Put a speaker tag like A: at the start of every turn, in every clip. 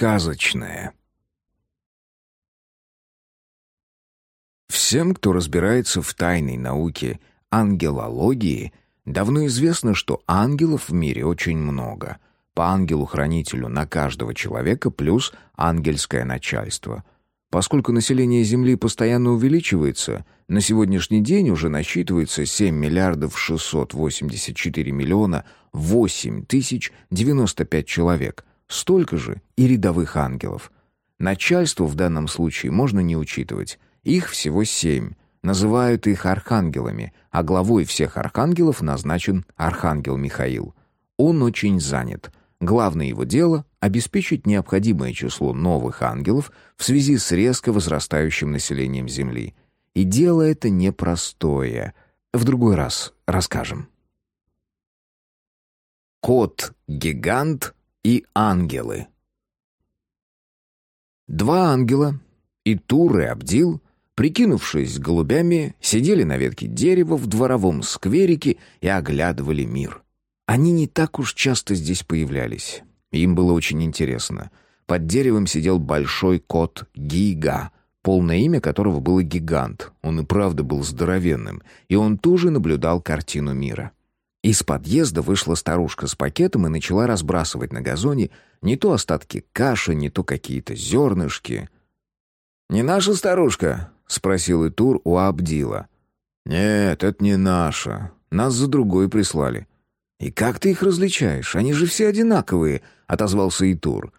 A: Сказочное. Всем, кто разбирается в тайной науке ангелологии, давно известно, что ангелов в мире очень много. По ангелу-хранителю на каждого человека плюс ангельское начальство. Поскольку население Земли постоянно увеличивается, на сегодняшний день уже насчитывается 7 миллиардов 684 миллиона 8 тысяч 95 человек – Столько же и рядовых ангелов. Начальство в данном случае можно не учитывать. Их всего семь. Называют их архангелами, а главой всех архангелов назначен архангел Михаил. Он очень занят. Главное его дело — обеспечить необходимое число новых ангелов в связи с резко возрастающим населением Земли. И дело это непростое. В другой раз расскажем. Кот-гигант и ангелы. Два ангела, и Тур и Абдил, прикинувшись голубями, сидели на ветке дерева в дворовом скверике и оглядывали мир. Они не так уж часто здесь появлялись. Им было очень интересно. Под деревом сидел большой кот Гига, полное имя которого было Гигант. Он и правда был здоровенным, и он тоже наблюдал картину мира. Из подъезда вышла старушка с пакетом и начала разбрасывать на газоне не то остатки каши, не то какие-то зернышки. «Не наша старушка?» — спросил Итур у Абдила. «Нет, это не наша. Нас за другой прислали». «И как ты их различаешь? Они же все одинаковые», — отозвался Итур.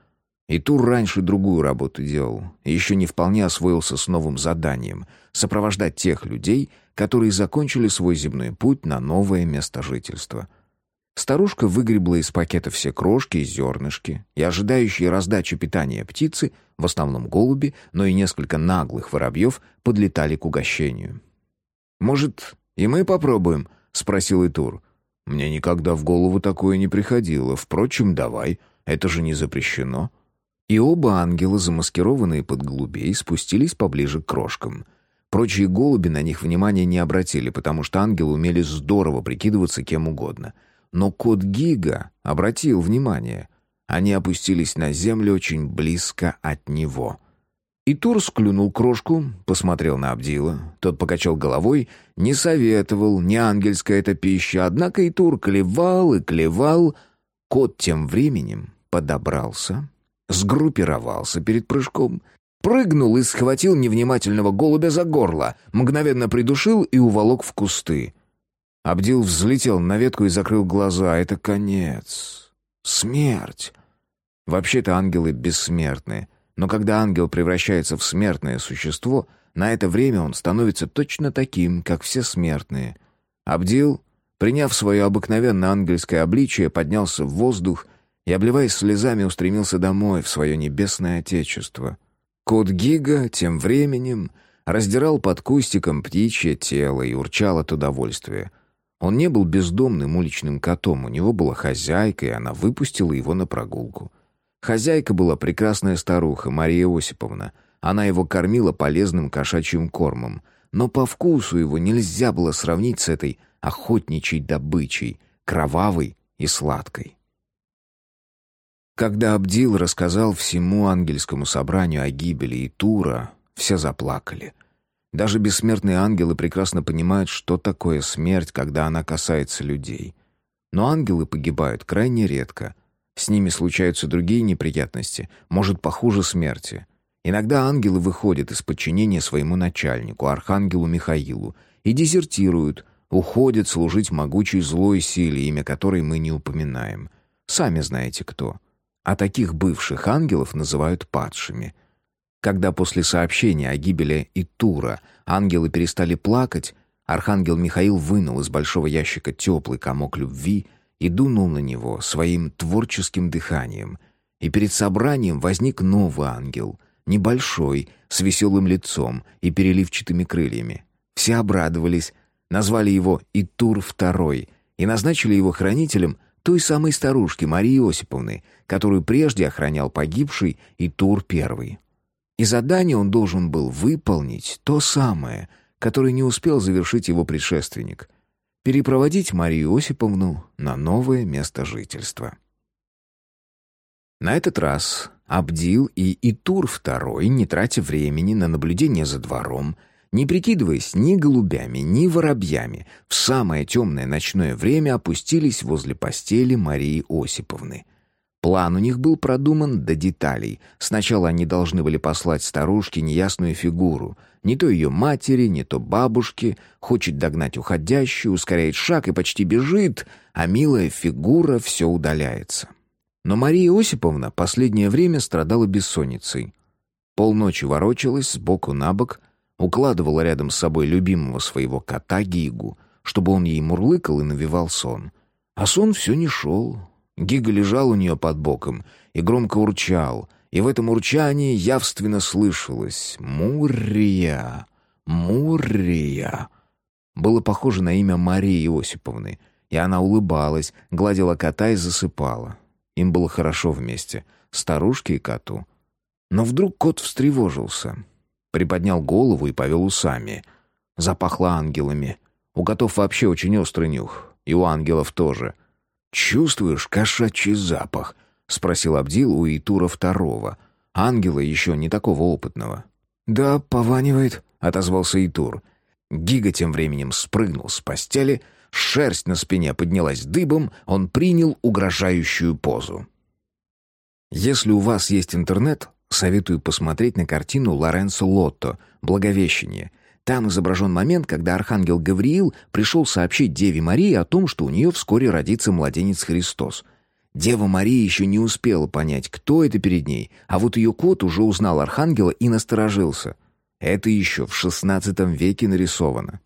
A: Итур раньше другую работу делал, еще не вполне освоился с новым заданием — сопровождать тех людей, которые закончили свой земной путь на новое место жительства. Старушка выгребла из пакета все крошки и зернышки, и ожидающие раздачи питания птицы, в основном голуби, но и несколько наглых воробьев, подлетали к угощению. «Может, и мы попробуем?» — спросил Итур. «Мне никогда в голову такое не приходило. Впрочем, давай, это же не запрещено». И оба ангела, замаскированные под голубей, спустились поближе к крошкам — Прочие голуби на них внимания не обратили, потому что ангелы умели здорово прикидываться кем угодно. Но кот Гига обратил внимание. Они опустились на землю очень близко от него. И Тур склюнул крошку, посмотрел на Абдила. Тот покачал головой, не советовал, не ангельская эта пища, однако и Тур клевал и клевал. Кот тем временем подобрался, сгруппировался перед прыжком Прыгнул и схватил невнимательного голубя за горло, мгновенно придушил и уволок в кусты. Абдил взлетел на ветку и закрыл глаза. Это конец. Смерть. Вообще-то ангелы бессмертны. Но когда ангел превращается в смертное существо, на это время он становится точно таким, как все смертные. Абдил, приняв свое обыкновенное ангельское обличие, поднялся в воздух и, обливаясь слезами, устремился домой, в свое небесное отечество — Кот Гига тем временем раздирал под кустиком птичье тело и урчал от удовольствия. Он не был бездомным уличным котом, у него была хозяйка, и она выпустила его на прогулку. Хозяйка была прекрасная старуха, Мария Осиповна. Она его кормила полезным кошачьим кормом. Но по вкусу его нельзя было сравнить с этой охотничьей добычей, кровавой и сладкой. Когда Абдил рассказал всему ангельскому собранию о гибели Итура, все заплакали. Даже бессмертные ангелы прекрасно понимают, что такое смерть, когда она касается людей. Но ангелы погибают крайне редко. С ними случаются другие неприятности, может, похуже смерти. Иногда ангелы выходят из подчинения своему начальнику, архангелу Михаилу, и дезертируют, уходят служить могучей злой силе, имя которой мы не упоминаем. Сами знаете кто — а таких бывших ангелов называют падшими. Когда после сообщения о гибели Итура ангелы перестали плакать, архангел Михаил вынул из большого ящика теплый комок любви и дунул на него своим творческим дыханием. И перед собранием возник новый ангел, небольшой, с веселым лицом и переливчатыми крыльями. Все обрадовались, назвали его Итур II и назначили его хранителем – той самой старушки Марии Осиповны, которую прежде охранял погибший и Тур Первый. И задание он должен был выполнить то самое, которое не успел завершить его предшественник — перепроводить Марию Осиповну на новое место жительства. На этот раз Абдил и Итур II, не тратя времени на наблюдение за двором, не прикидываясь ни голубями, ни воробьями, в самое темное ночное время опустились возле постели Марии Осиповны. План у них был продуман до деталей. Сначала они должны были послать старушке неясную фигуру. Не то ее матери, не то бабушки. Хочет догнать уходящую, ускоряет шаг и почти бежит, а милая фигура все удаляется. Но Мария Осиповна последнее время страдала бессонницей. Полночи ворочалась сбоку на бок, укладывала рядом с собой любимого своего кота Гигу, чтобы он ей мурлыкал и навевал сон. А сон все не шел. Гига лежал у нее под боком и громко урчал, и в этом урчании явственно слышалось «Муррия! Муррия!» Было похоже на имя Марии Иосиповны, и она улыбалась, гладила кота и засыпала. Им было хорошо вместе, старушке и коту. Но вдруг кот встревожился, приподнял голову и повел усами. Запахло ангелами. У котов вообще очень острый нюх, и у ангелов тоже. «Чувствуешь кошачий запах?» — спросил Абдил у Итура второго, ангела еще не такого опытного. «Да, пованивает», — отозвался Итур. Гига тем временем спрыгнул с постели, шерсть на спине поднялась дыбом, он принял угрожающую позу. Если у вас есть интернет, советую посмотреть на картину Лоренцо Лотто «Благовещение». Там изображен момент, когда архангел Гавриил пришел сообщить Деве Марии о том, что у нее вскоре родится младенец Христос. Дева Мария еще не успела понять, кто это перед ней, а вот ее кот уже узнал архангела и насторожился. Это еще в XVI веке нарисовано.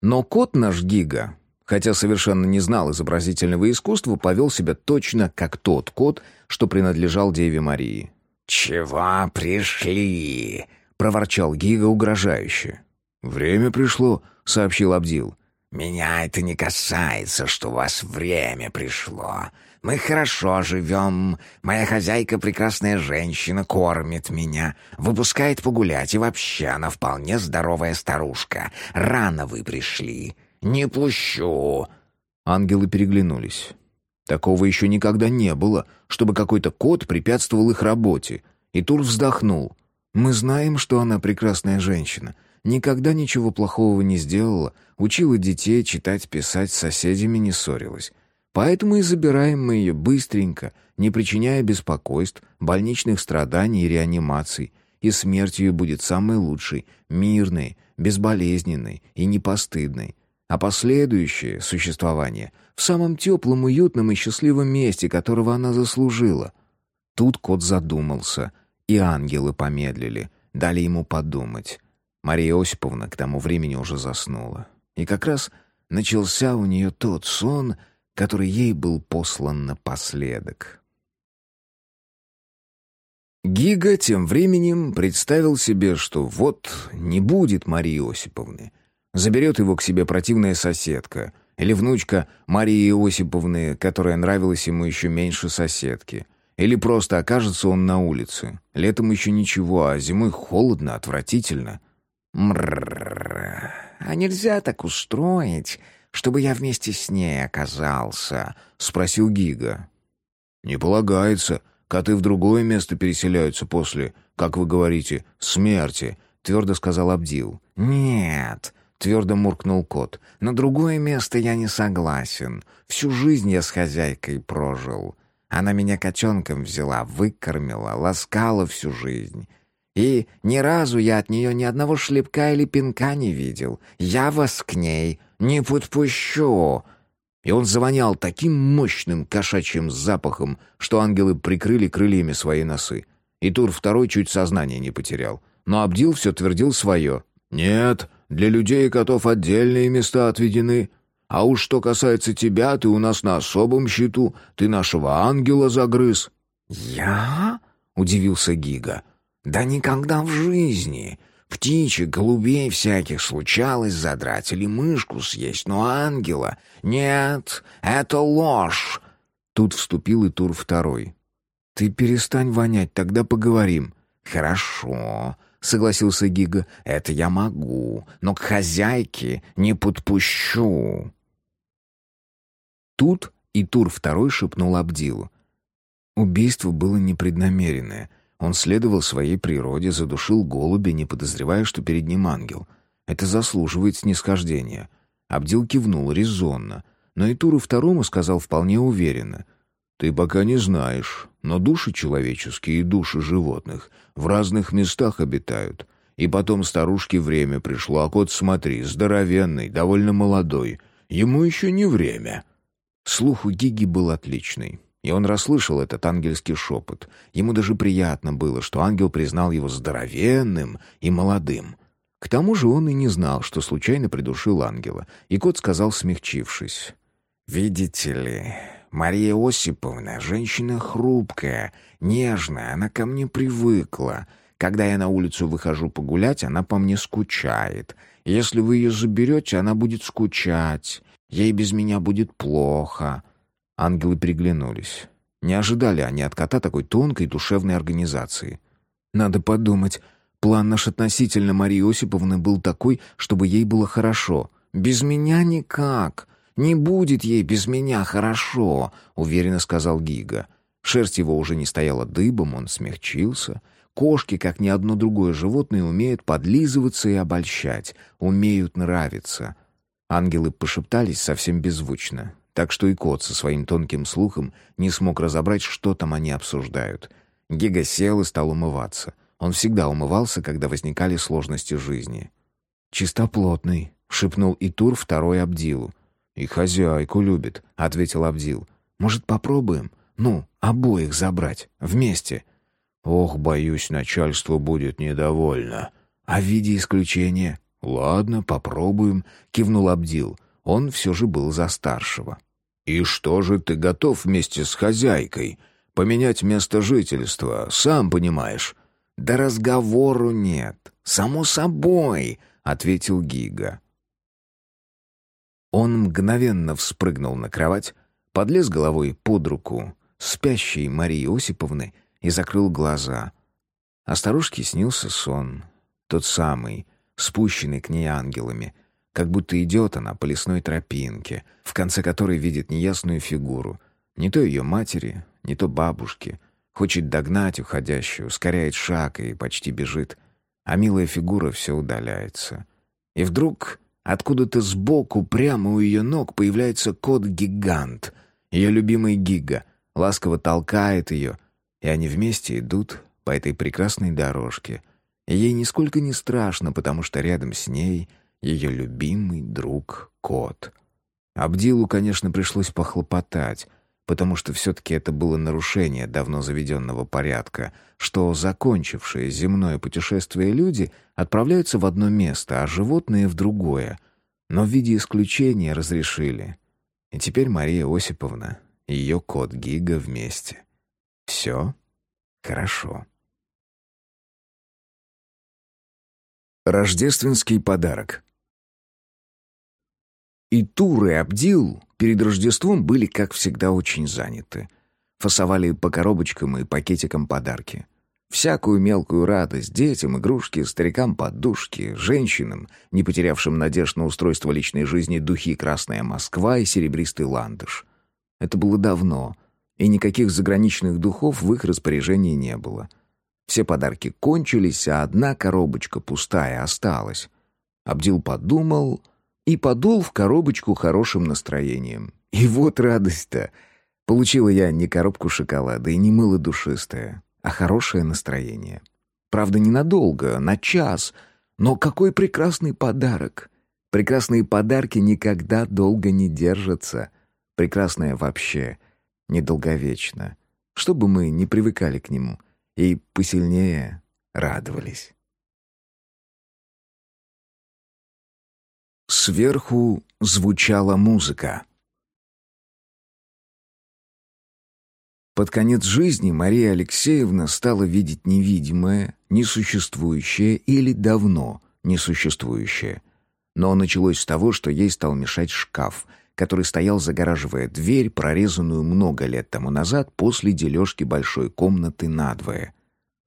A: Но кот наш Гига, хотя совершенно не знал изобразительного искусства, повел себя точно как тот кот, что принадлежал Деве Марии.
B: «Чего пришли?»
A: — проворчал Гига угрожающе. «Время пришло», — сообщил Абдил.
B: «Меня это не касается, что у вас время пришло. Мы хорошо живем. Моя хозяйка, прекрасная женщина, кормит меня, выпускает погулять, и вообще она вполне здоровая старушка. Рано вы пришли. Не пущу».
A: Ангелы переглянулись. Такого еще никогда не было, чтобы какой-то кот препятствовал их работе. И Тур вздохнул. «Мы знаем, что она прекрасная женщина. Никогда ничего плохого не сделала, учила детей читать, писать, с соседями не ссорилась. Поэтому и забираем мы ее быстренько, не причиняя беспокойств, больничных страданий и реанимаций. И смерть ее будет самой лучшей, мирной, безболезненной и непостыдной. А последующее существование в самом теплом, уютном и счастливом месте, которого она заслужила. Тут кот задумался, и ангелы помедлили, дали ему подумать. Мария Осиповна к тому времени уже заснула. И как раз начался у нее тот сон, который ей был послан напоследок. Гига тем временем представил себе, что вот не будет Марии Осиповны. Заберет его к себе противная соседка или внучка Марии Осиповны, которая нравилась ему еще меньше соседки. Или просто окажется он на улице. Летом еще ничего, а зимой холодно, отвратительно.
B: Мрррр. А нельзя так устроить, чтобы я вместе с ней оказался?» — спросил Гига.
A: «Не полагается. Коты в другое место переселяются после, как вы говорите, смерти», — твердо сказал Абдил.
B: «Нет», — твердо муркнул кот, — «на другое место я не согласен. Всю жизнь я с хозяйкой прожил. Она меня котенком взяла, выкормила, ласкала всю жизнь». И ни разу я от нее ни одного шлепка или пинка не видел. Я вас к ней не подпущу!»
A: И он завонял таким мощным кошачьим запахом, что ангелы прикрыли крыльями свои носы. И Тур второй чуть сознание не потерял. Но Абдил все твердил свое. «Нет, для людей и котов отдельные места отведены. А уж что касается тебя, ты у нас на особом счету. Ты нашего ангела загрыз».
B: «Я?» — удивился Гига. «Да никогда в жизни. Птичек, голубей всяких случалось задрать или мышку съесть, но ангела... Нет, это ложь!»
A: Тут вступил и тур второй. «Ты перестань вонять, тогда поговорим».
B: «Хорошо», — согласился Гига. «Это я могу, но к хозяйке не подпущу».
A: Тут и тур второй шепнул Абдилу. Убийство было непреднамеренное. Он следовал своей природе, задушил голубя, не подозревая, что перед ним ангел. Это заслуживает снисхождения. Абдил кивнул резонно, но и Туру второму сказал вполне уверенно. «Ты пока не знаешь, но души человеческие и души животных в разных местах обитают. И потом старушке время пришло, а кот, смотри, здоровенный, довольно молодой. Ему еще не время». Слух у Гиги был отличный. И он расслышал этот ангельский шепот. Ему даже приятно было, что ангел признал его здоровенным и молодым. К тому же он и не знал, что случайно придушил ангела. И кот сказал, смягчившись. «Видите ли, Мария Осиповна — женщина хрупкая, нежная, она ко мне привыкла. Когда я на улицу выхожу погулять, она по мне скучает. Если вы ее заберете, она будет скучать. Ей без меня будет плохо. Ангелы приглянулись. Не ожидали они от кота такой тонкой душевной организации. Надо подумать. План наш относительно Марии Осиповны был такой, чтобы ей было хорошо. «Без меня никак. Не будет ей без меня хорошо», — уверенно сказал Гига. Шерсть его уже не стояла дыбом, он смягчился. Кошки, как ни одно другое животное, умеют подлизываться и обольщать, умеют нравиться. Ангелы пошептались совсем беззвучно так что и кот со своим тонким слухом не смог разобрать, что там они обсуждают. Гига сел и стал умываться. Он всегда умывался, когда возникали сложности жизни. «Чистоплотный», — шепнул Итур второй Абдилу. «И хозяйку любит», — ответил Абдил. «Может, попробуем? Ну, обоих забрать. Вместе». «Ох, боюсь, начальство будет недовольно». «А в виде исключения?» «Ладно, попробуем», — кивнул Абдил. Он все же был за старшего. «И что же ты готов вместе с хозяйкой? Поменять место жительства, сам понимаешь». «Да разговору нет. Само собой», — ответил Гига. Он мгновенно вспрыгнул на кровать, подлез головой под руку спящей Марии Осиповны и закрыл глаза. А старушке снился сон, тот самый, спущенный к ней ангелами — как будто идет она по лесной тропинке, в конце которой видит неясную фигуру. Не то ее матери, не то бабушки. Хочет догнать уходящую, ускоряет шаг и почти бежит. А милая фигура все удаляется. И вдруг откуда-то сбоку, прямо у ее ног, появляется кот-гигант. Ее любимый Гига. Ласково толкает ее, и они вместе идут по этой прекрасной дорожке. И ей нисколько не страшно, потому что рядом с ней — ее любимый друг кот. Абдилу, конечно, пришлось похлопотать, потому что все-таки это было нарушение давно заведенного порядка, что закончившие земное путешествие люди отправляются в одно место, а животные — в другое. Но в виде исключения разрешили. И теперь Мария Осиповна и ее кот Гига вместе. Все хорошо. Рождественский подарок и Тур, и Абдил перед Рождеством были, как всегда, очень заняты. Фасовали по коробочкам и пакетикам подарки. Всякую мелкую радость детям, игрушки, старикам подушки, женщинам, не потерявшим надежд на устройство личной жизни духи «Красная Москва» и «Серебристый ландыш». Это было давно, и никаких заграничных духов в их распоряжении не было. Все подарки кончились, а одна коробочка пустая осталась. Абдил подумал и подул в коробочку хорошим настроением. И вот радость-то! Получила я не коробку шоколада и не мыло душистое, а хорошее настроение. Правда, ненадолго, на час, но какой прекрасный подарок! Прекрасные подарки никогда долго не держатся. Прекрасное вообще недолговечно. Чтобы мы не привыкали к нему и посильнее радовались. Сверху звучала музыка. Под конец жизни Мария Алексеевна стала видеть невидимое, несуществующее или давно несуществующее. Но началось с того, что ей стал мешать шкаф, который стоял, загораживая дверь, прорезанную много лет тому назад после дележки большой комнаты надвое.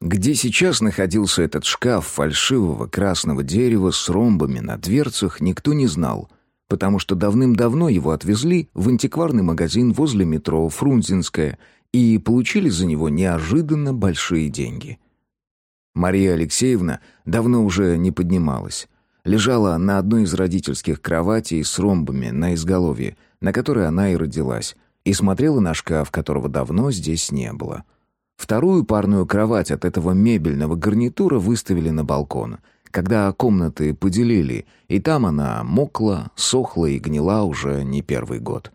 A: Где сейчас находился этот шкаф фальшивого красного дерева с ромбами на дверцах, никто не знал, потому что давным-давно его отвезли в антикварный магазин возле метро Фрунзенская и получили за него неожиданно большие деньги. Мария Алексеевна давно уже не поднималась. Лежала на одной из родительских кроватей с ромбами на изголовье, на которой она и родилась, и смотрела на шкаф, которого давно здесь не было. Вторую парную кровать от этого мебельного гарнитура выставили на балкон, когда комнаты поделили, и там она мокла, сохла и гнила уже не первый год.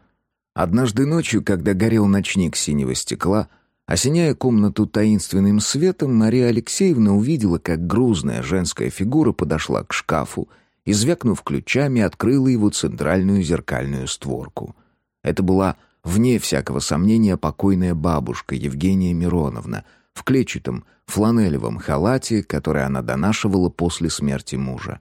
A: Однажды ночью, когда горел ночник синего стекла, осеняя комнату таинственным светом, Мария Алексеевна увидела, как грузная женская фигура подошла к шкафу и, звякнув ключами, открыла его центральную зеркальную створку. Это была, вне всякого сомнения, покойная бабушка Евгения Мироновна в клетчатом, фланелевом халате, который она донашивала после смерти мужа.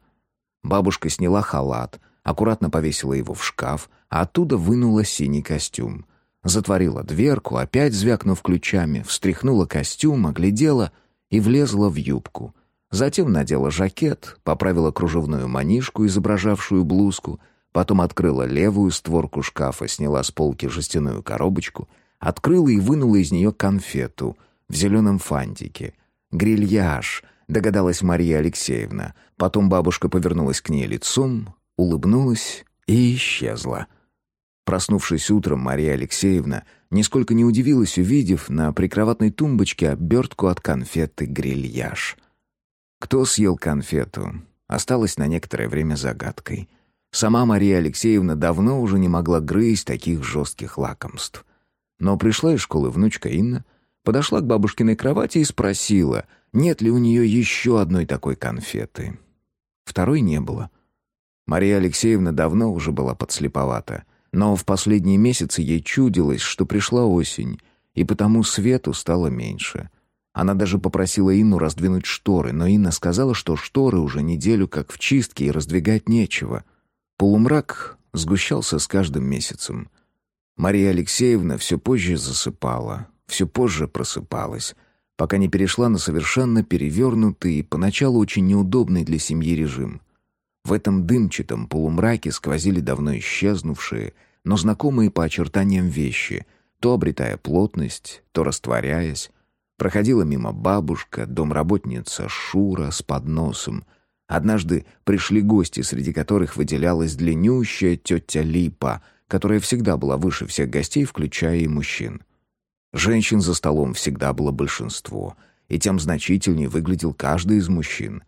A: Бабушка сняла халат, аккуратно повесила его в шкаф, а оттуда вынула синий костюм. Затворила дверку, опять звякнув ключами, встряхнула костюм, оглядела и влезла в юбку. Затем надела жакет, поправила кружевную манишку, изображавшую блузку, потом открыла левую створку шкафа, сняла с полки жестяную коробочку, открыла и вынула из нее конфету в зеленом фантике. «Грильяж», — догадалась Мария Алексеевна. Потом бабушка повернулась к ней лицом, улыбнулась и исчезла. Проснувшись утром, Мария Алексеевна нисколько не удивилась, увидев на прикроватной тумбочке обертку от конфеты «Грильяж». Кто съел конфету, осталось на некоторое время загадкой. Сама Мария Алексеевна давно уже не могла грызть таких жестких лакомств. Но пришла из школы внучка Инна, подошла к бабушкиной кровати и спросила, нет ли у нее еще одной такой конфеты. Второй не было. Мария Алексеевна давно уже была подслеповата, но в последние месяцы ей чудилось, что пришла осень, и потому свету стало меньше. Она даже попросила Инну раздвинуть шторы, но Инна сказала, что шторы уже неделю как в чистке и раздвигать нечего. Полумрак сгущался с каждым месяцем. Мария Алексеевна все позже засыпала, все позже просыпалась, пока не перешла на совершенно перевернутый и поначалу очень неудобный для семьи режим. В этом дымчатом полумраке сквозили давно исчезнувшие, но знакомые по очертаниям вещи, то обретая плотность, то растворяясь. Проходила мимо бабушка, домработница Шура с подносом. Однажды пришли гости, среди которых выделялась длиннющая тетя Липа, которая всегда была выше всех гостей, включая и мужчин. Женщин за столом всегда было большинство, и тем значительнее выглядел каждый из мужчин.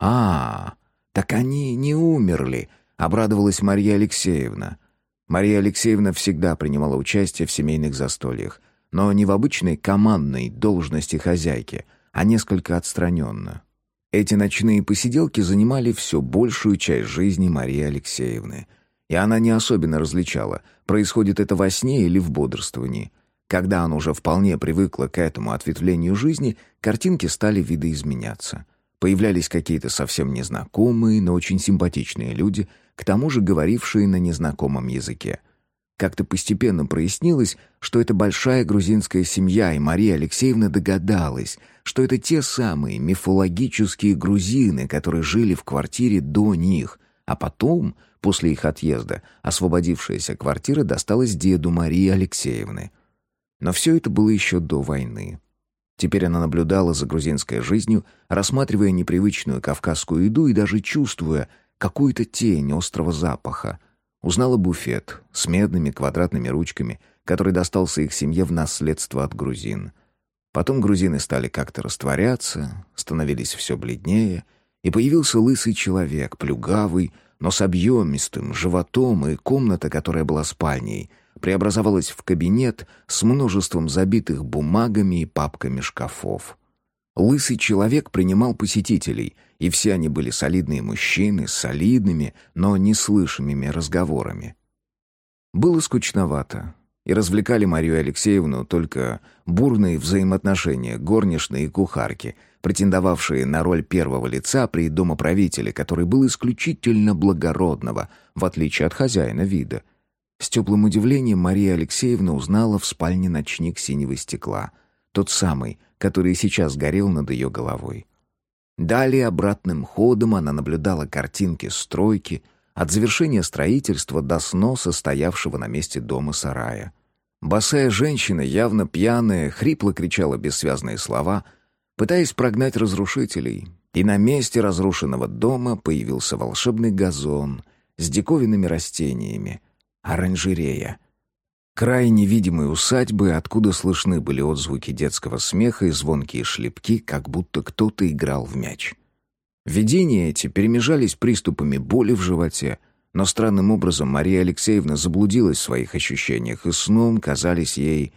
A: «А, «Так они не умерли», — обрадовалась Мария Алексеевна. Мария Алексеевна всегда принимала участие в семейных застольях, но не в обычной командной должности хозяйки, а несколько отстраненно. Эти ночные посиделки занимали все большую часть жизни Марии Алексеевны. И она не особенно различала, происходит это во сне или в бодрствовании. Когда она уже вполне привыкла к этому ответвлению жизни, картинки стали видоизменяться — Появлялись какие-то совсем незнакомые, но очень симпатичные люди, к тому же говорившие на незнакомом языке. Как-то постепенно прояснилось, что это большая грузинская семья, и Мария Алексеевна догадалась, что это те самые мифологические грузины, которые жили в квартире до них, а потом, после их отъезда, освободившаяся квартира досталась деду Марии Алексеевны. Но все это было еще до войны. Теперь она наблюдала за грузинской жизнью, рассматривая непривычную кавказскую еду и даже чувствуя какую-то тень острого запаха. Узнала буфет с медными квадратными ручками, который достался их семье в наследство от грузин. Потом грузины стали как-то растворяться, становились все бледнее, и появился лысый человек, плюгавый, но с объемистым животом, и комната, которая была спальней — преобразовалась в кабинет с множеством забитых бумагами и папками шкафов. Лысый человек принимал посетителей, и все они были солидные мужчины с солидными, но неслышимыми разговорами. Было скучновато, и развлекали Марию Алексеевну только бурные взаимоотношения горничной и кухарки, претендовавшие на роль первого лица при домоправителе, который был исключительно благородного, в отличие от хозяина вида — с теплым удивлением Мария Алексеевна узнала в спальне ночник синего стекла, тот самый, который сейчас горел над ее головой. Далее обратным ходом она наблюдала картинки стройки, от завершения строительства до сноса стоявшего на месте дома сарая. Босая женщина, явно пьяная, хрипло кричала бессвязные слова, пытаясь прогнать разрушителей, и на месте разрушенного дома появился волшебный газон с диковинными растениями, оранжерея. Край невидимой усадьбы, откуда слышны были отзвуки детского смеха и звонкие шлепки, как будто кто-то играл в мяч. Видения эти перемежались приступами боли в животе, но странным образом Мария Алексеевна заблудилась в своих ощущениях, и сном казались ей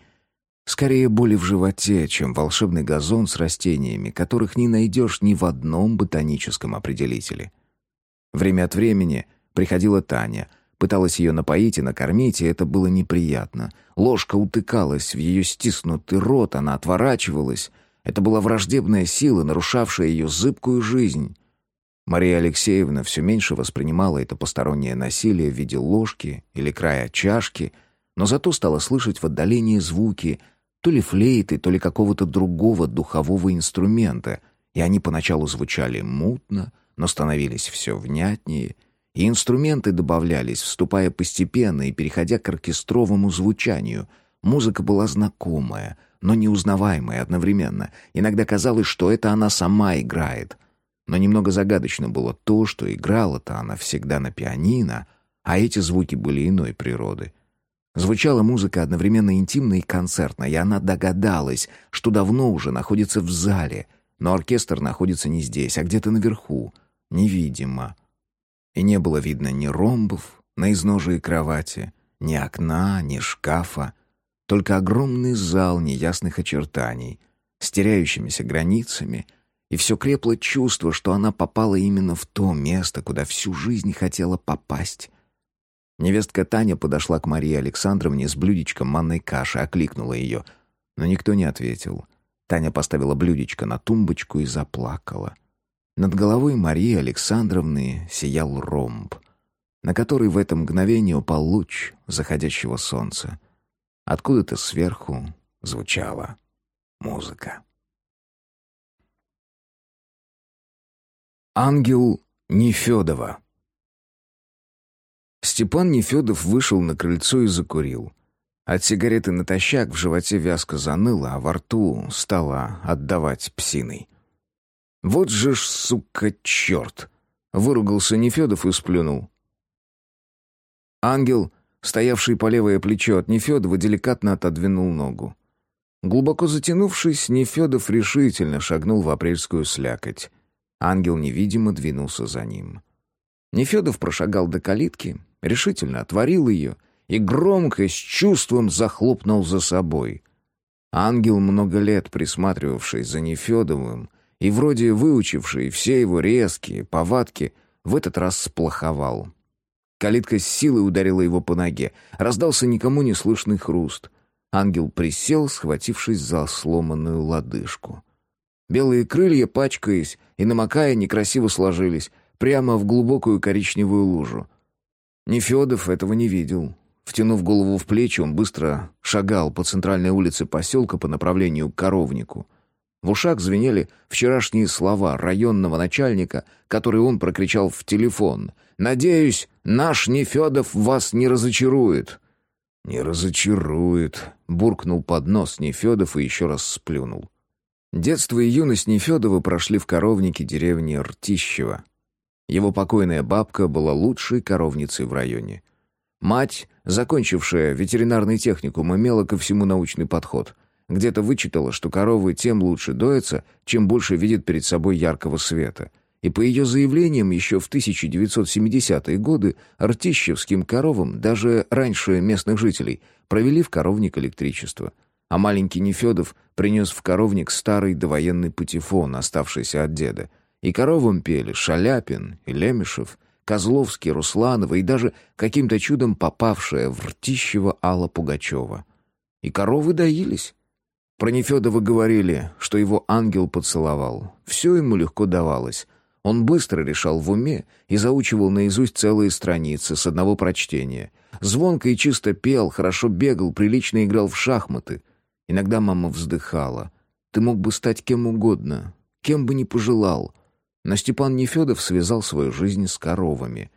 A: скорее боли в животе, чем волшебный газон с растениями, которых не найдешь ни в одном ботаническом определителе. Время от времени приходила Таня, пыталась ее напоить и накормить, и это было неприятно. Ложка утыкалась в ее стиснутый рот, она отворачивалась. Это была враждебная сила, нарушавшая ее зыбкую жизнь. Мария Алексеевна все меньше воспринимала это постороннее насилие в виде ложки или края чашки, но зато стала слышать в отдалении звуки то ли флейты, то ли какого-то другого духового инструмента, и они поначалу звучали мутно, но становились все внятнее, и инструменты добавлялись, вступая постепенно и переходя к оркестровому звучанию. Музыка была знакомая, но неузнаваемая одновременно. Иногда казалось, что это она сама играет — но немного загадочно было то, что играла-то она всегда на пианино, а эти звуки были иной природы. Звучала музыка одновременно интимно и концертно, и она догадалась, что давно уже находится в зале, но оркестр находится не здесь, а где-то наверху, невидимо. И не было видно ни ромбов на изножии кровати, ни окна, ни шкафа, только огромный зал неясных очертаний, с теряющимися границами — и все крепло чувство, что она попала именно в то место, куда всю жизнь хотела попасть. Невестка Таня подошла к Марии Александровне с блюдечком манной каши, окликнула ее, но никто не ответил. Таня поставила блюдечко на тумбочку и заплакала. Над головой Марии Александровны сиял ромб, на который в это мгновение упал луч заходящего солнца. Откуда-то сверху звучала музыка. Ангел Нефедова Степан Нефедов вышел на крыльцо и закурил. От сигареты натощак в животе вязко заныло, а во рту стало отдавать псиной. «Вот же ж, сука, черт!» — выругался Нефедов и сплюнул. Ангел, стоявший по левое плечо от Нефедова, деликатно отодвинул ногу. Глубоко затянувшись, Нефедов решительно шагнул в апрельскую слякоть. Ангел невидимо двинулся за ним. Нефедов прошагал до калитки, решительно отворил ее и громко, с чувством захлопнул за собой. Ангел, много лет присматривавший за Нефедовым и вроде выучивший все его резкие повадки, в этот раз сплоховал. Калитка с силой ударила его по ноге. Раздался никому не слышный хруст. Ангел присел, схватившись за сломанную лодыжку. Белые крылья, пачкаясь и намокая, некрасиво сложились, прямо в глубокую коричневую лужу. Нефедов этого не видел. Втянув голову в плечи, он быстро шагал по центральной улице поселка по направлению к коровнику. В ушах звенели вчерашние слова районного начальника, которые он прокричал в телефон. «Надеюсь, наш Нефедов вас не разочарует». «Не разочарует», — буркнул под нос Нефедов и еще раз сплюнул. Детство и юность Нефедова прошли в коровнике деревни Ртищево. Его покойная бабка была лучшей коровницей в районе. Мать, закончившая ветеринарный техникум, имела ко всему научный подход. Где-то вычитала, что коровы тем лучше доятся, чем больше видят перед собой яркого света. И по ее заявлениям еще в 1970-е годы ртищевским коровам, даже раньше местных жителей, провели в коровник электричество – а маленький Нефедов принес в коровник старый довоенный патефон, оставшийся от деда. И коровам пели Шаляпин и Лемешев, Козловский, Русланова и даже каким-то чудом попавшая в ртищево Алла Пугачева. И коровы доились. Про Нефедова говорили, что его ангел поцеловал. Все ему легко давалось. Он быстро решал в уме и заучивал наизусть целые страницы с одного прочтения. Звонко и чисто пел, хорошо бегал, прилично играл в шахматы. Иногда мама вздыхала. «Ты мог бы стать кем угодно, кем бы ни пожелал». Но Степан Нефедов связал свою жизнь с коровами.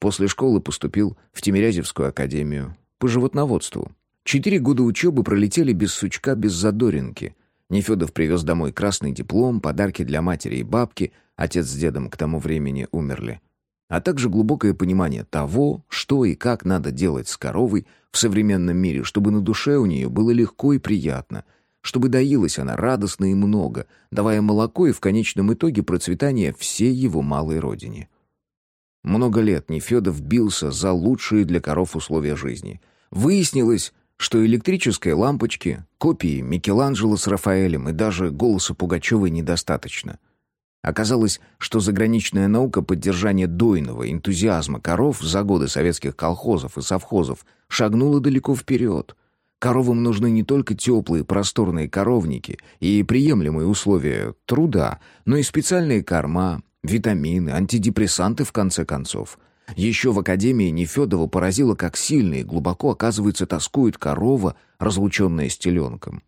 A: После школы поступил в Тимирязевскую академию по животноводству. Четыре года учебы пролетели без сучка, без задоринки. Нефедов привез домой красный диплом, подарки для матери и бабки, отец с дедом к тому времени умерли. А также глубокое понимание того, что и как надо делать с коровой в современном мире, чтобы на душе у нее было легко и приятно, чтобы доилась она радостно и много, давая молоко и в конечном итоге процветание всей его малой родине. Много лет Нефедов бился за лучшие для коров условия жизни. Выяснилось, что электрической лампочки, копии Микеланджело с Рафаэлем и даже голоса Пугачевой недостаточно. Оказалось, что заграничная наука поддержания дойного энтузиазма коров за годы советских колхозов и совхозов шагнула далеко вперед. Коровам нужны не только теплые просторные коровники и приемлемые условия труда, но и специальные корма, витамины, антидепрессанты в конце концов – еще в академии Нефедова поразило, как сильно и глубоко, оказывается, тоскует корова, разлученная с теленком.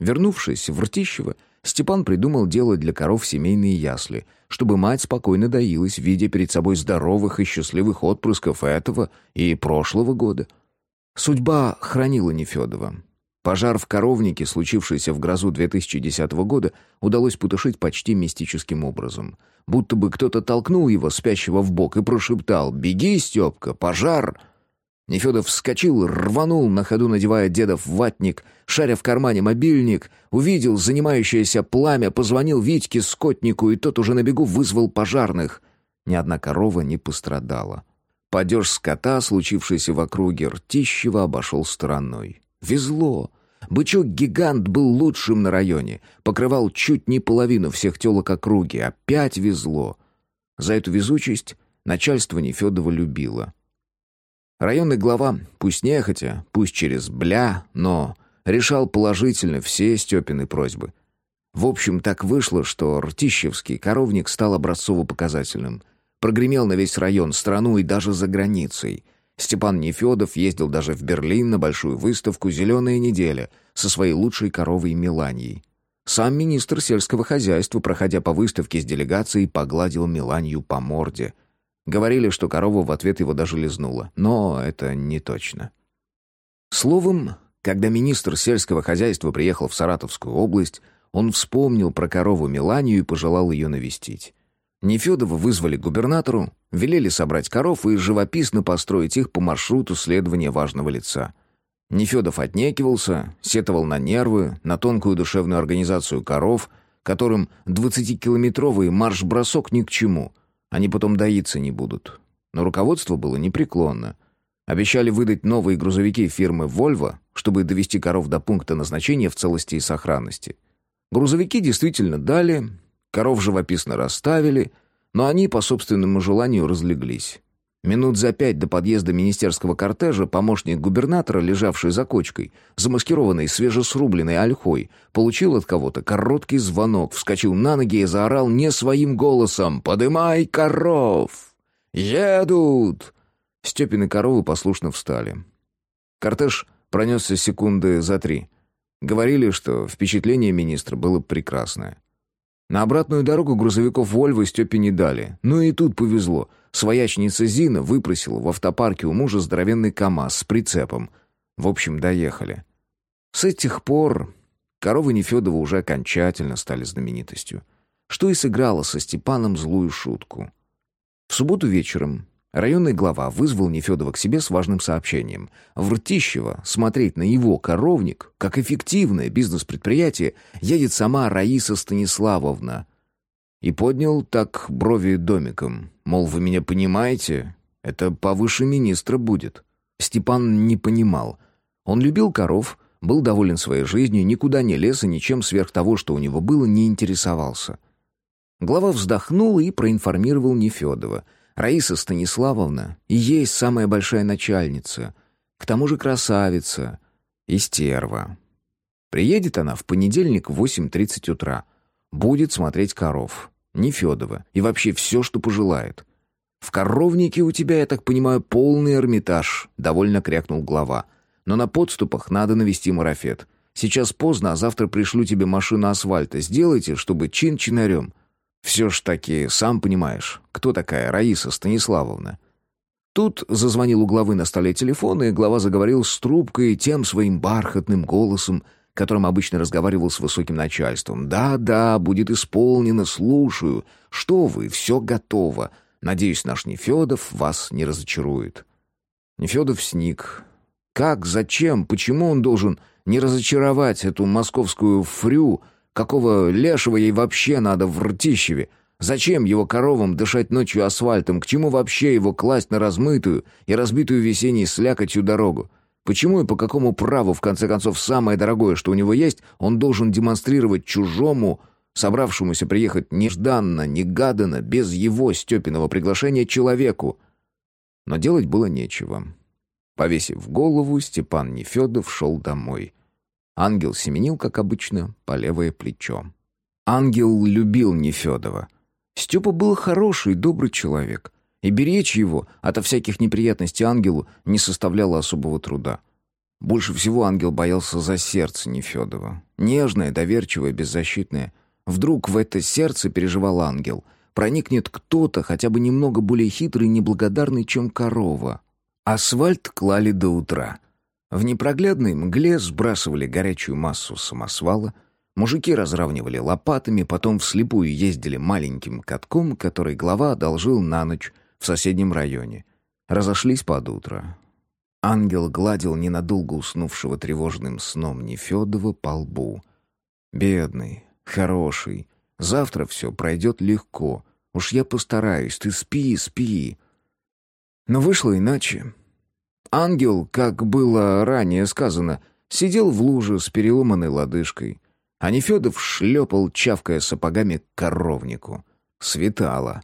A: Вернувшись в Ртищево, Степан придумал делать для коров семейные ясли, чтобы мать спокойно доилась, видя перед собой здоровых и счастливых отпрысков этого и прошлого года. Судьба хранила Нефедова. Пожар в коровнике, случившийся в грозу 2010 года, удалось потушить почти мистическим образом — будто бы кто-то толкнул его, спящего в бок, и прошептал «Беги, Степка, пожар!» Нефедов вскочил, рванул, на ходу надевая дедов ватник, шаря в кармане мобильник, увидел занимающееся пламя, позвонил Витьке скотнику, и тот уже на бегу вызвал пожарных. Ни одна корова не пострадала. Падеж скота, случившийся в округе Ртищева, обошел стороной. Везло. Бычок-гигант был лучшим на районе, покрывал чуть не половину всех телок округи, опять везло. За эту везучесть начальство Нефедова любило. Районный глава, пусть нехотя, пусть через бля, но решал положительно все Степины просьбы. В общем, так вышло, что Ртищевский коровник стал образцово-показательным. Прогремел на весь район, страну и даже за границей — Степан Нефедов ездил даже в Берлин на большую выставку «Зеленая неделя» со своей лучшей коровой Меланьей. Сам министр сельского хозяйства, проходя по выставке с делегацией, погладил Меланью по морде. Говорили, что корова в ответ его даже лизнула, но это не точно. Словом, когда министр сельского хозяйства приехал в Саратовскую область, он вспомнил про корову Меланию и пожелал ее навестить. Нефедова вызвали губернатору, велели собрать коров и живописно построить их по маршруту следования важного лица. Нефедов отнекивался, сетовал на нервы, на тонкую душевную организацию коров, которым двадцатикилометровый марш-бросок ни к чему. Они потом доиться не будут. Но руководство было непреклонно. Обещали выдать новые грузовики фирмы «Вольво», чтобы довести коров до пункта назначения в целости и сохранности. Грузовики действительно дали, Коров живописно расставили, но они по собственному желанию разлеглись. Минут за пять до подъезда министерского кортежа помощник губернатора, лежавший за кочкой, замаскированный свежесрубленной ольхой, получил от кого-то короткий звонок, вскочил на ноги и заорал не своим голосом «Подымай коров! Едут!» Степины коровы послушно встали. Кортеж пронесся секунды за три. Говорили, что впечатление министра было прекрасное. На обратную дорогу грузовиков «Вольво» Степе не дали. Но и тут повезло. Своячница Зина выпросила в автопарке у мужа здоровенный КАМАЗ с прицепом. В общем, доехали. С этих пор коровы Нефедова уже окончательно стали знаменитостью. Что и сыграло со Степаном злую шутку. В субботу вечером Районный глава вызвал Нефедова к себе с важным сообщением. В смотреть на его коровник, как эффективное бизнес-предприятие, едет сама Раиса Станиславовна. И поднял так брови домиком. Мол, вы меня понимаете? Это повыше министра будет. Степан не понимал. Он любил коров, был доволен своей жизнью, никуда не лез и ничем сверх того, что у него было, не интересовался. Глава вздохнул и проинформировал Нефедова — Раиса Станиславовна и есть самая большая начальница, к тому же красавица и стерва. Приедет она в понедельник в 8.30 утра. Будет смотреть коров, не Федова, и вообще все, что пожелает. «В коровнике у тебя, я так понимаю, полный эрмитаж», — довольно крякнул глава. «Но на подступах надо навести марафет. Сейчас поздно, а завтра пришлю тебе машину асфальта. Сделайте, чтобы чин-чинарем. Все ж таки, сам понимаешь, кто такая Раиса Станиславовна. Тут зазвонил у главы на столе телефон, и глава заговорил с трубкой тем своим бархатным голосом, которым обычно разговаривал с высоким начальством. «Да-да, будет исполнено, слушаю. Что вы, все готово. Надеюсь, наш Нефедов вас не разочарует». Нефедов сник. Как, зачем, почему он должен не разочаровать эту московскую фрю, какого лешего ей вообще надо в Ртищеве? Зачем его коровам дышать ночью асфальтом? К чему вообще его класть на размытую и разбитую весенней слякотью дорогу? Почему и по какому праву, в конце концов, самое дорогое, что у него есть, он должен демонстрировать чужому, собравшемуся приехать нежданно, негаданно, без его Степиного приглашения человеку? Но делать было нечего. Повесив голову, Степан Нефедов шел домой. Ангел семенил, как обычно, по левое плечо. Ангел любил Нефедова — Степа был хороший, добрый человек, и беречь его ото всяких неприятностей ангелу не составляло особого труда. Больше всего ангел боялся за сердце Нефедова. Нежное, доверчивое, беззащитное. Вдруг в это сердце переживал ангел. Проникнет кто-то, хотя бы немного более хитрый и неблагодарный, чем корова. Асфальт клали до утра. В непроглядной мгле сбрасывали горячую массу самосвала — Мужики разравнивали лопатами, потом вслепую ездили маленьким катком, который глава одолжил на ночь в соседнем районе. Разошлись под утро. Ангел гладил ненадолго уснувшего тревожным сном Нефедова по лбу. «Бедный, хороший, завтра все пройдет легко. Уж я постараюсь, ты спи, спи». Но вышло иначе. Ангел, как было ранее сказано, сидел в луже с переломанной лодыжкой — а Нефедов шлепал, чавкая сапогами к коровнику. Светало.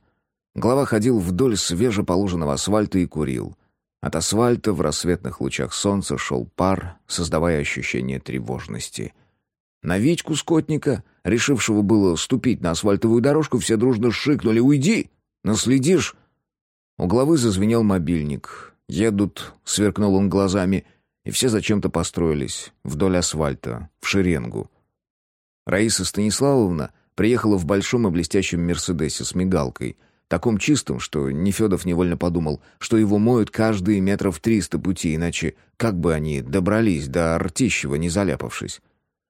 A: Глава ходил вдоль свежеположенного асфальта и курил. От асфальта в рассветных лучах солнца шел пар, создавая ощущение тревожности. На Витьку Скотника, решившего было ступить на асфальтовую дорожку, все дружно шикнули «Уйди! Наследишь!» У главы зазвенел мобильник. «Едут», — сверкнул он глазами, и все зачем-то построились вдоль асфальта, в шеренгу. Раиса Станиславовна приехала в большом и блестящем «Мерседесе» с мигалкой, таком чистом, что Нефедов невольно подумал, что его моют каждые метров триста пути, иначе как бы они добрались до Артищева, не заляпавшись.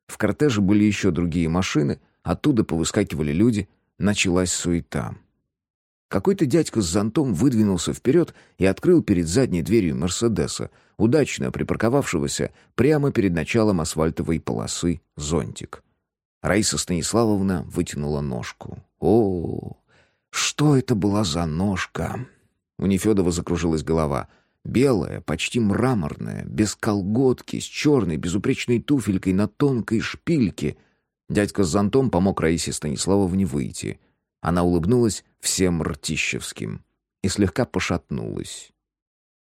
A: В кортеже были еще другие машины, оттуда повыскакивали люди, началась суета. Какой-то дядька с зонтом выдвинулся вперед и открыл перед задней дверью «Мерседеса», удачно припарковавшегося прямо перед началом асфальтовой полосы, зонтик. Раиса Станиславовна вытянула ножку. О, что это была за ножка? У Нефедова закружилась голова. Белая, почти мраморная, без колготки, с черной безупречной туфелькой на тонкой шпильке. Дядька с зонтом помог Раисе Станиславовне выйти. Она улыбнулась всем ртищевским и слегка пошатнулась.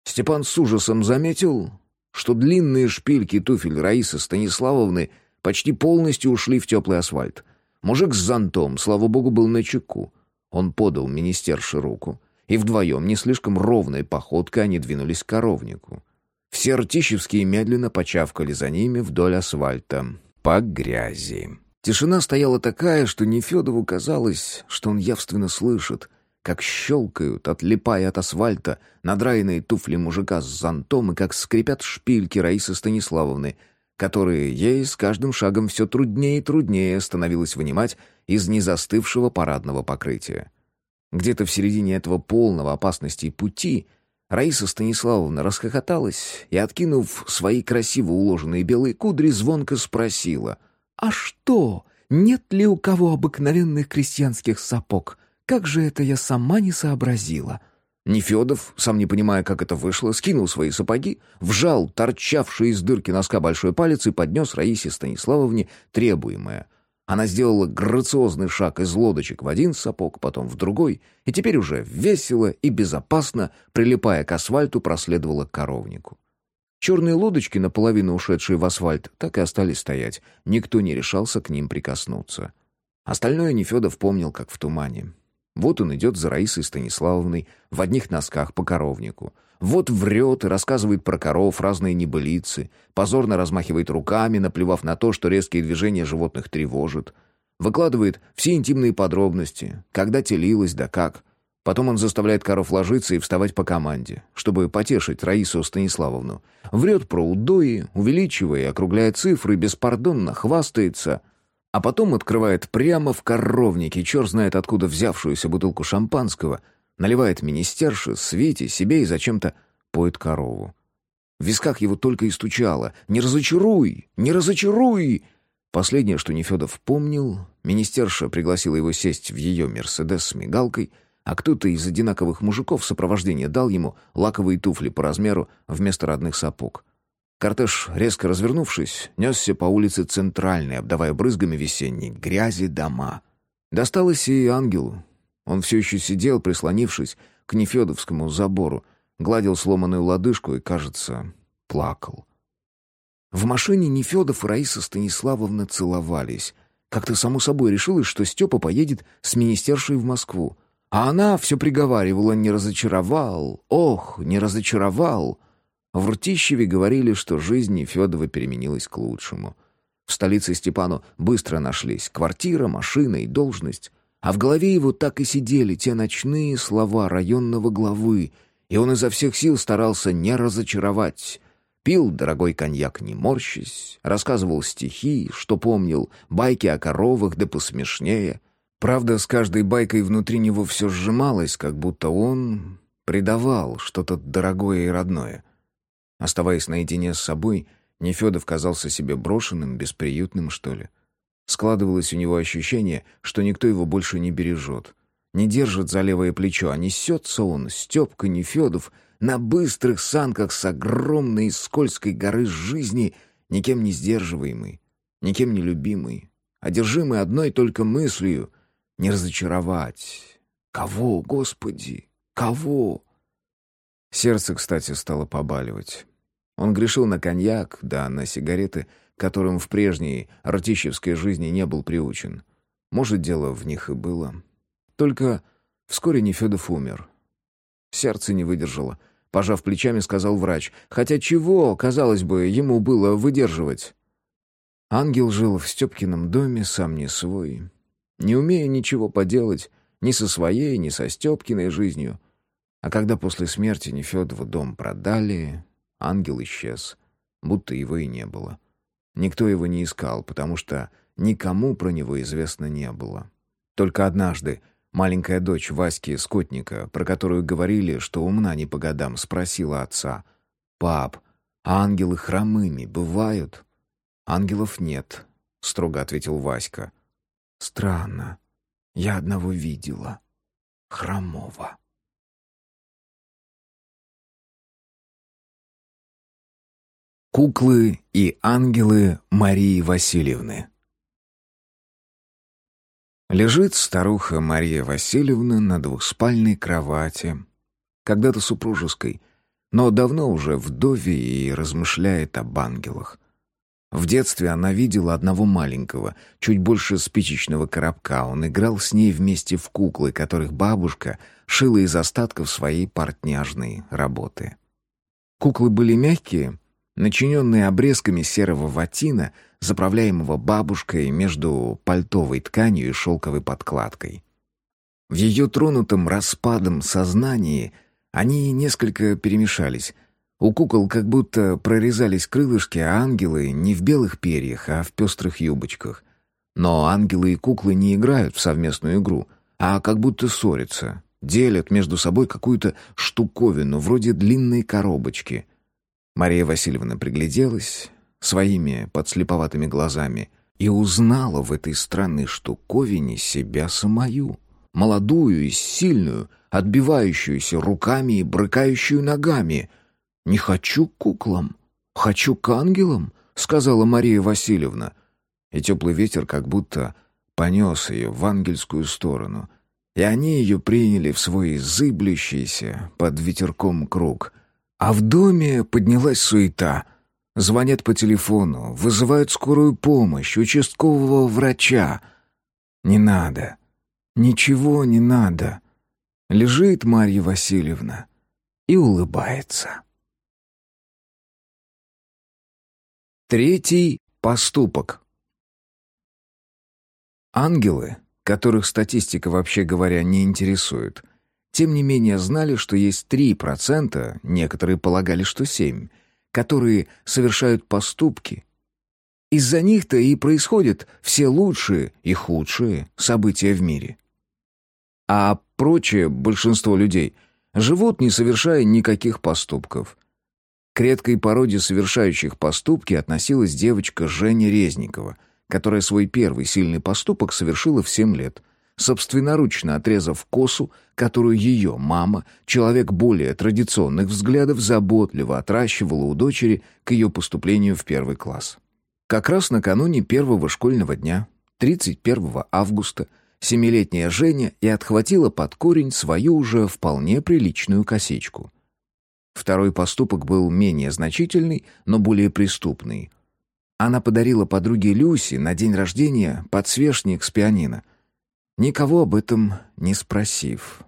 A: Степан с ужасом заметил, что длинные шпильки туфель Раисы Станиславовны — почти полностью ушли в теплый асфальт. Мужик с зонтом, слава богу, был на чеку. Он подал министерше руку, и вдвоем не слишком ровной походкой они двинулись к коровнику. Все ртищевские медленно почавкали за ними вдоль асфальта, по грязи. Тишина стояла такая, что Нефедову казалось, что он явственно слышит, как щелкают, отлипая от асфальта, надраенные туфли мужика с зонтом и как скрипят шпильки Раисы Станиславовны — которые ей с каждым шагом все труднее и труднее становилось вынимать из незастывшего парадного покрытия. Где-то в середине этого полного опасностей пути Раиса Станиславовна расхохоталась и, откинув свои красиво уложенные белые кудри, звонко спросила, «А что, нет ли у кого обыкновенных крестьянских сапог? Как же это я сама не сообразила?» Нефедов, сам не понимая, как это вышло, скинул свои сапоги, вжал торчавший из дырки носка большой палец и поднес Раисе Станиславовне требуемое. Она сделала грациозный шаг из лодочек в один сапог, потом в другой, и теперь уже весело и безопасно, прилипая к асфальту, проследовала к коровнику. Черные лодочки, наполовину ушедшие в асфальт, так и остались стоять. Никто не решался к ним прикоснуться. Остальное Нефедов помнил, как в тумане. Вот он идет за Раисой Станиславовной в одних носках по коровнику. Вот врет и рассказывает про коров разные небылицы, позорно размахивает руками, наплевав на то, что резкие движения животных тревожат. Выкладывает все интимные подробности, когда телилась да как. Потом он заставляет коров ложиться и вставать по команде, чтобы потешить Раису Станиславовну. Врет про удои, увеличивая и округляя цифры, беспардонно хвастается. А потом открывает прямо в коровнике, черт знает откуда взявшуюся бутылку шампанского, наливает министерше, Свете, себе и зачем-то поет корову. В висках его только и стучало «Не разочаруй! Не разочаруй!» Последнее, что Нефедов помнил, министерша пригласила его сесть в ее «Мерседес» с мигалкой — а кто-то из одинаковых мужиков в сопровождении дал ему лаковые туфли по размеру вместо родных сапог. Кортеж, резко развернувшись, несся по улице Центральной, обдавая брызгами весенней грязи дома. Досталось и ангелу. Он все еще сидел, прислонившись к Нефедовскому забору, гладил сломанную лодыжку и, кажется, плакал. В машине Нефедов и Раиса Станиславовна целовались. Как-то само собой решилось, что Степа поедет с министершей в Москву. А она все приговаривала «не разочаровал», «ох, не разочаровал». В Ртищеве говорили, что жизнь Нефедова переменилась к лучшему. В столице Степану быстро нашлись квартира, машина и должность. А в голове его так и сидели те ночные слова районного главы, и он изо всех сил старался не разочаровать. Пил дорогой коньяк не морщись, рассказывал стихи, что помнил, байки о коровах да посмешнее — Правда, с каждой байкой внутри него все сжималось, как будто он предавал что-то дорогое и родное. Оставаясь наедине с собой, Нефедов казался себе брошенным, бесприютным, что ли. Складывалось у него ощущение, что никто его больше не бережет. Не держит за левое плечо, а несется он, Степка Нефедов, на быстрых санках с огромной скользкой горы жизни, никем не сдерживаемый, никем не любимый, одержимый одной только мыслью — не разочаровать. Кого, Господи, кого? Сердце, кстати, стало побаливать. Он грешил на коньяк, да на сигареты, которым в прежней артищевской жизни не был приучен. Может, дело в них и было. Только вскоре Нефедов умер. Сердце не выдержало. Пожав плечами, сказал врач. Хотя чего, казалось бы, ему было выдерживать? Ангел жил в Степкином доме, сам не свой не умея ничего поделать ни со своей, ни со Степкиной жизнью. А когда после смерти Нефедова дом продали, ангел исчез, будто его и не было. Никто его не искал, потому что никому про него известно не было. Только однажды маленькая дочь Васьки Скотника, про которую говорили, что умна не по годам, спросила отца, «Пап, а ангелы хромыми бывают?» «Ангелов нет», — строго ответил Васька. Странно. Я одного видела. Хромого. Куклы и ангелы Марии Васильевны Лежит старуха Мария Васильевна на двухспальной кровати, когда-то супружеской, но давно уже вдове и размышляет об ангелах. В детстве она видела одного маленького, чуть больше спичечного коробка. Он играл с ней вместе в куклы, которых бабушка шила из остатков своей портняжной работы. Куклы были мягкие, начиненные обрезками серого ватина, заправляемого бабушкой между пальтовой тканью и шелковой подкладкой. В ее тронутом распадом сознании они несколько перемешались — у кукол как будто прорезались крылышки, а ангелы не в белых перьях, а в пестрых юбочках. Но ангелы и куклы не играют в совместную игру, а как будто ссорятся, делят между собой какую-то штуковину, вроде длинной коробочки. Мария Васильевна пригляделась своими подслеповатыми глазами и узнала в этой странной штуковине себя самую, молодую и сильную, отбивающуюся руками и брыкающую ногами — «Не хочу к куклам, хочу к ангелам», — сказала Мария Васильевна. И теплый ветер как будто понес ее в ангельскую сторону, и они ее приняли в свой зыблющийся под ветерком круг. А в доме поднялась суета. Звонят по телефону, вызывают скорую помощь, участкового врача. Не надо, ничего не надо. Лежит Марья Васильевна и улыбается. Третий поступок. Ангелы, которых статистика вообще говоря не интересует, тем не менее знали, что есть 3%, некоторые полагали, что 7%, которые совершают поступки. Из-за них-то и происходят все лучшие и худшие события в мире. А прочее большинство людей живут, не совершая никаких поступков. К редкой породе совершающих поступки относилась девочка Женя Резникова, которая свой первый сильный поступок совершила в 7 лет, собственноручно отрезав косу, которую ее мама, человек более традиционных взглядов, заботливо отращивала у дочери к ее поступлению в первый класс. Как раз накануне первого школьного дня, 31 августа, семилетняя Женя и отхватила под корень свою уже вполне приличную косичку. Второй поступок был менее значительный, но более преступный. Она подарила подруге Люси на день рождения подсвечник с пианино, никого об этом не спросив.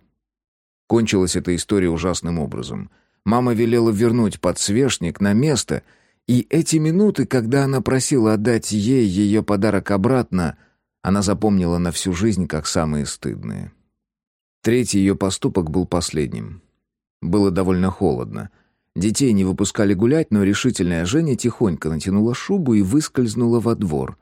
A: Кончилась эта история ужасным образом. Мама велела вернуть подсвечник на место, и эти минуты, когда она просила отдать ей ее подарок обратно, она запомнила на всю жизнь как самые стыдные. Третий ее поступок был последним. Было довольно холодно. Детей не выпускали гулять, но решительная Женя тихонько натянула шубу и выскользнула во двор.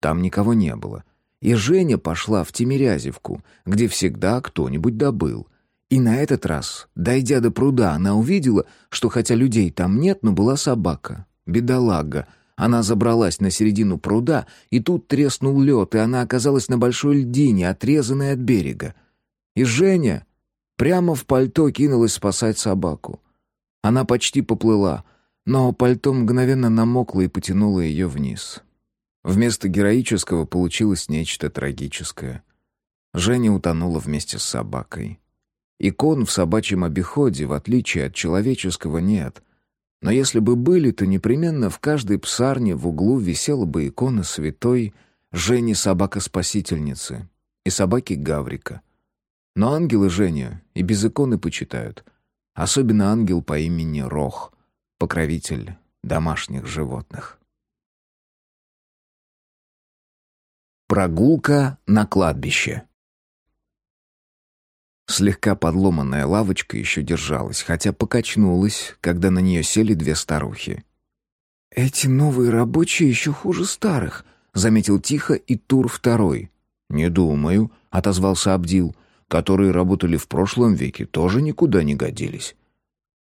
A: Там никого не было. И Женя пошла в Тимирязевку, где всегда кто-нибудь добыл. И на этот раз, дойдя до пруда, она увидела, что хотя людей там нет, но была собака. Бедолага. Она забралась на середину пруда, и тут треснул лед, и она оказалась на большой льдине, отрезанной от берега. И Женя Прямо в пальто кинулась спасать собаку. Она почти поплыла, но пальто мгновенно намокло и потянуло ее вниз. Вместо героического получилось нечто трагическое. Женя утонула вместе с собакой. Икон в собачьем обиходе, в отличие от человеческого, нет. Но если бы были, то непременно в каждой псарне в углу висела бы икона святой Жени собака-спасительницы и собаки Гаврика — но ангелы Женю и без иконы почитают. Особенно ангел по имени Рох, покровитель домашних животных. Прогулка на кладбище Слегка подломанная лавочка еще держалась, хотя покачнулась, когда на нее сели две старухи. «Эти новые рабочие еще хуже старых», — заметил тихо и Тур второй. «Не думаю», — отозвался Абдил которые работали в прошлом веке, тоже никуда не годились.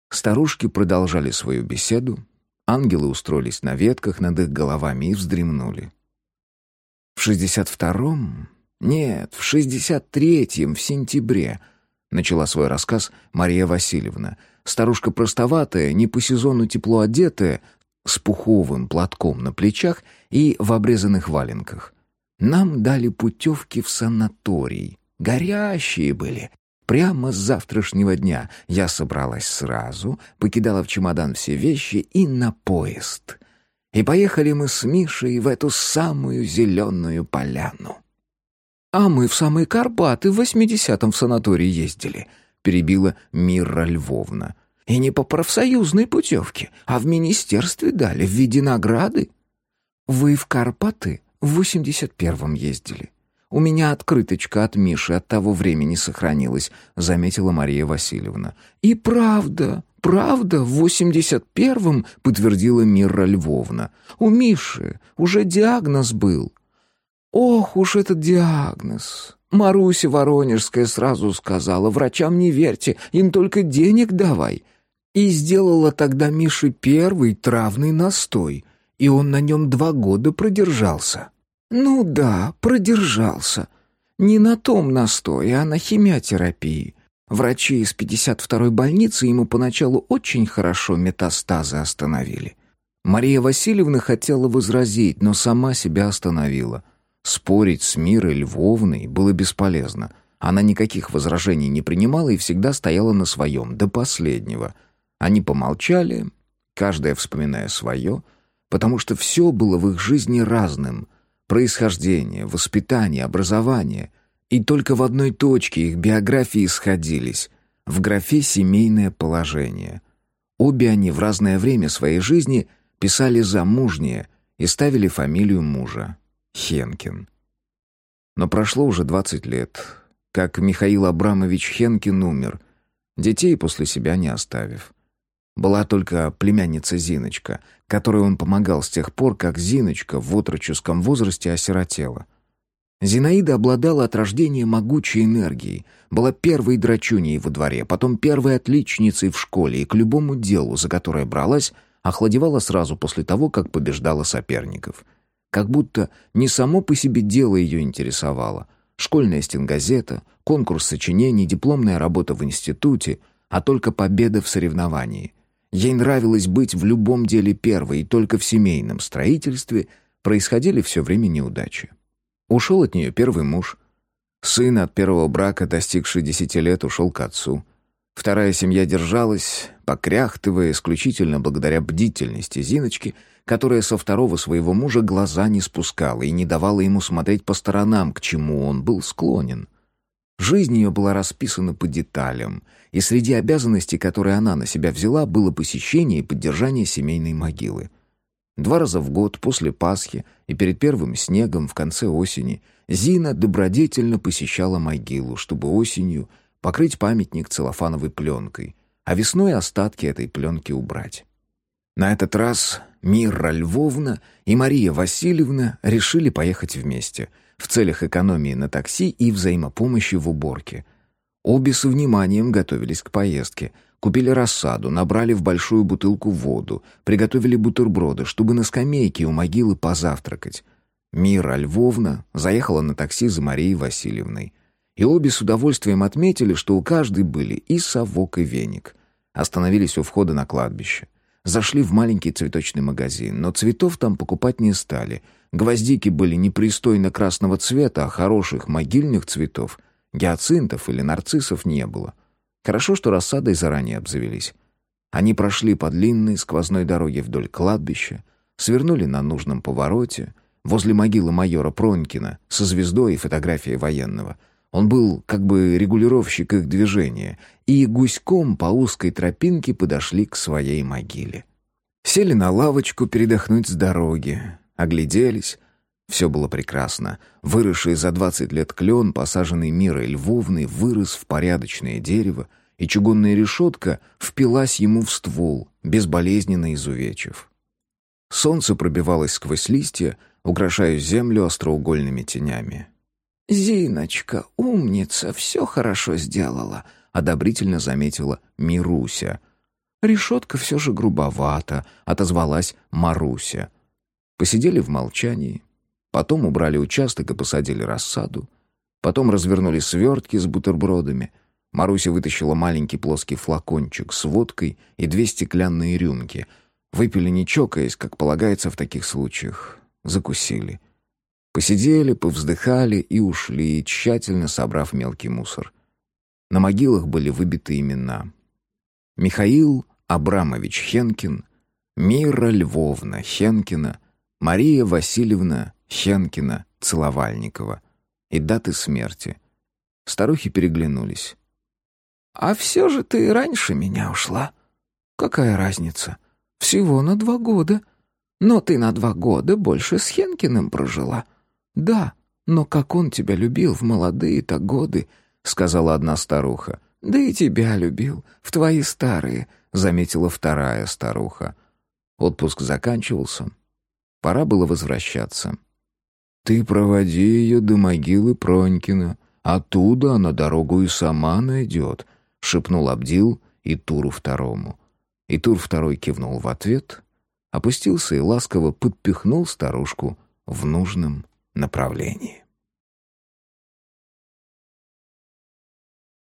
A: Старушки продолжали свою беседу, ангелы устроились на ветках над их головами и вздремнули. В шестьдесят втором, нет, в шестьдесят третьем, в сентябре, начала свой рассказ Мария Васильевна. Старушка простоватая, не по сезону тепло одетая, с пуховым платком на плечах и в обрезанных валенках. Нам дали путевки в санаторий. Горящие были. Прямо с завтрашнего дня я собралась сразу, покидала в чемодан все вещи и на поезд. И поехали мы с Мишей в эту самую зеленую поляну. «А мы в самые Карпаты в восьмидесятом в санаторий ездили», — перебила Мира Львовна. «И не по профсоюзной путевке, а в министерстве дали в виде награды». «Вы в Карпаты в восемьдесят первом ездили. У меня открыточка от Миши от того времени сохранилась», — заметила Мария Васильевна. «И правда, правда, в восемьдесят первом», — подтвердила Мира Львовна. «У Миши уже диагноз был». «Ох уж этот диагноз!» Маруся Воронежская сразу сказала, «Врачам не верьте, им только денег давай». И сделала тогда Мише первый травный настой, и он на нем два года продержался. «Ну да, продержался. Не на том настое, а на химиотерапии. Врачи из 52-й больницы ему поначалу очень хорошо метастазы остановили. Мария Васильевна хотела возразить, но сама себя остановила. Спорить с Мирой Львовной было бесполезно. Она никаких возражений не принимала и всегда стояла на своем, до последнего. Они помолчали, каждая вспоминая свое, потому что все было в их жизни разным — происхождение, воспитание, образование. И только в одной точке их биографии сходились — в графе «семейное положение». Обе они в разное время своей жизни писали «замужнее» и ставили фамилию мужа — Хенкин. Но прошло уже двадцать лет, как Михаил Абрамович Хенкин умер, детей после себя не оставив. Была только племянница Зиночка, которой он помогал с тех пор, как Зиночка в отроческом возрасте осиротела. Зинаида обладала от рождения могучей энергией, была первой драчуней во дворе, потом первой отличницей в школе и к любому делу, за которое бралась, охладевала сразу после того, как побеждала соперников. Как будто не само по себе дело ее интересовало. Школьная стенгазета, конкурс сочинений, дипломная работа в институте, а только победа в соревновании. Ей нравилось быть в любом деле первой, и только в семейном строительстве происходили все время неудачи. Ушел от нее первый муж. Сын от первого брака, достигший десяти лет, ушел к отцу. Вторая семья держалась, покряхтывая исключительно благодаря бдительности Зиночки, которая со второго своего мужа глаза не спускала и не давала ему смотреть по сторонам, к чему он был склонен. Жизнь ее была расписана по деталям, и среди обязанностей, которые она на себя взяла, было посещение и поддержание семейной могилы. Два раза в год, после Пасхи и перед первым снегом в конце осени, Зина добродетельно посещала могилу, чтобы осенью покрыть памятник целлофановой пленкой, а весной остатки этой пленки убрать. На этот раз Мира Львовна и Мария Васильевна решили поехать вместе — в целях экономии на такси и взаимопомощи в уборке. Обе с вниманием готовились к поездке. Купили рассаду, набрали в большую бутылку воду, приготовили бутерброды, чтобы на скамейке у могилы позавтракать. Мира Львовна заехала на такси за Марией Васильевной. И обе с удовольствием отметили, что у каждой были и совок, и веник. Остановились у входа на кладбище. Зашли в маленький цветочный магазин, но цветов там покупать не стали — Гвоздики были непристойно красного цвета, а хороших могильных цветов, гиацинтов или нарциссов не было. Хорошо, что рассадой заранее обзавелись. Они прошли по длинной сквозной дороге вдоль кладбища, свернули на нужном повороте, возле могилы майора Пронькина со звездой и фотографией военного. Он был как бы регулировщик их движения, и гуськом по узкой тропинке подошли к своей могиле. Сели на лавочку передохнуть с дороги, Огляделись. Все было прекрасно. Выросший за двадцать лет клен, посаженный Мирой Львовной, вырос в порядочное дерево, и чугунная решетка впилась ему в ствол, безболезненно изувечив. Солнце пробивалось сквозь листья, украшая землю остроугольными тенями.
B: «Зиночка, умница, все хорошо сделала», — одобрительно заметила Мируся.
A: «Решетка все же грубовата», — отозвалась Маруся. Посидели в молчании, потом убрали участок и посадили рассаду, потом развернули свертки с бутербродами. Маруся вытащила маленький плоский флакончик с водкой и две стеклянные рюмки. Выпили не чокаясь, как полагается в таких случаях. Закусили. Посидели, повздыхали и ушли, тщательно собрав мелкий мусор. На могилах были выбиты имена. Михаил Абрамович Хенкин, Мира Львовна Хенкина — Мария Васильевна Хенкина Целовальникова и даты смерти. Старухи переглянулись.
B: «А все же ты раньше меня ушла. Какая разница? Всего на два года. Но ты на два года больше с Хенкиным прожила. Да, но как он тебя любил в молодые-то годы», — сказала одна старуха. «Да и тебя любил, в твои старые», — заметила вторая старуха.
A: Отпуск заканчивался. Пора было возвращаться. «Ты проводи ее до могилы Пронькина. Оттуда она дорогу и сама найдет», — шепнул Абдил и Туру второму. И Тур второй кивнул в ответ, опустился и ласково подпихнул старушку в нужном направлении.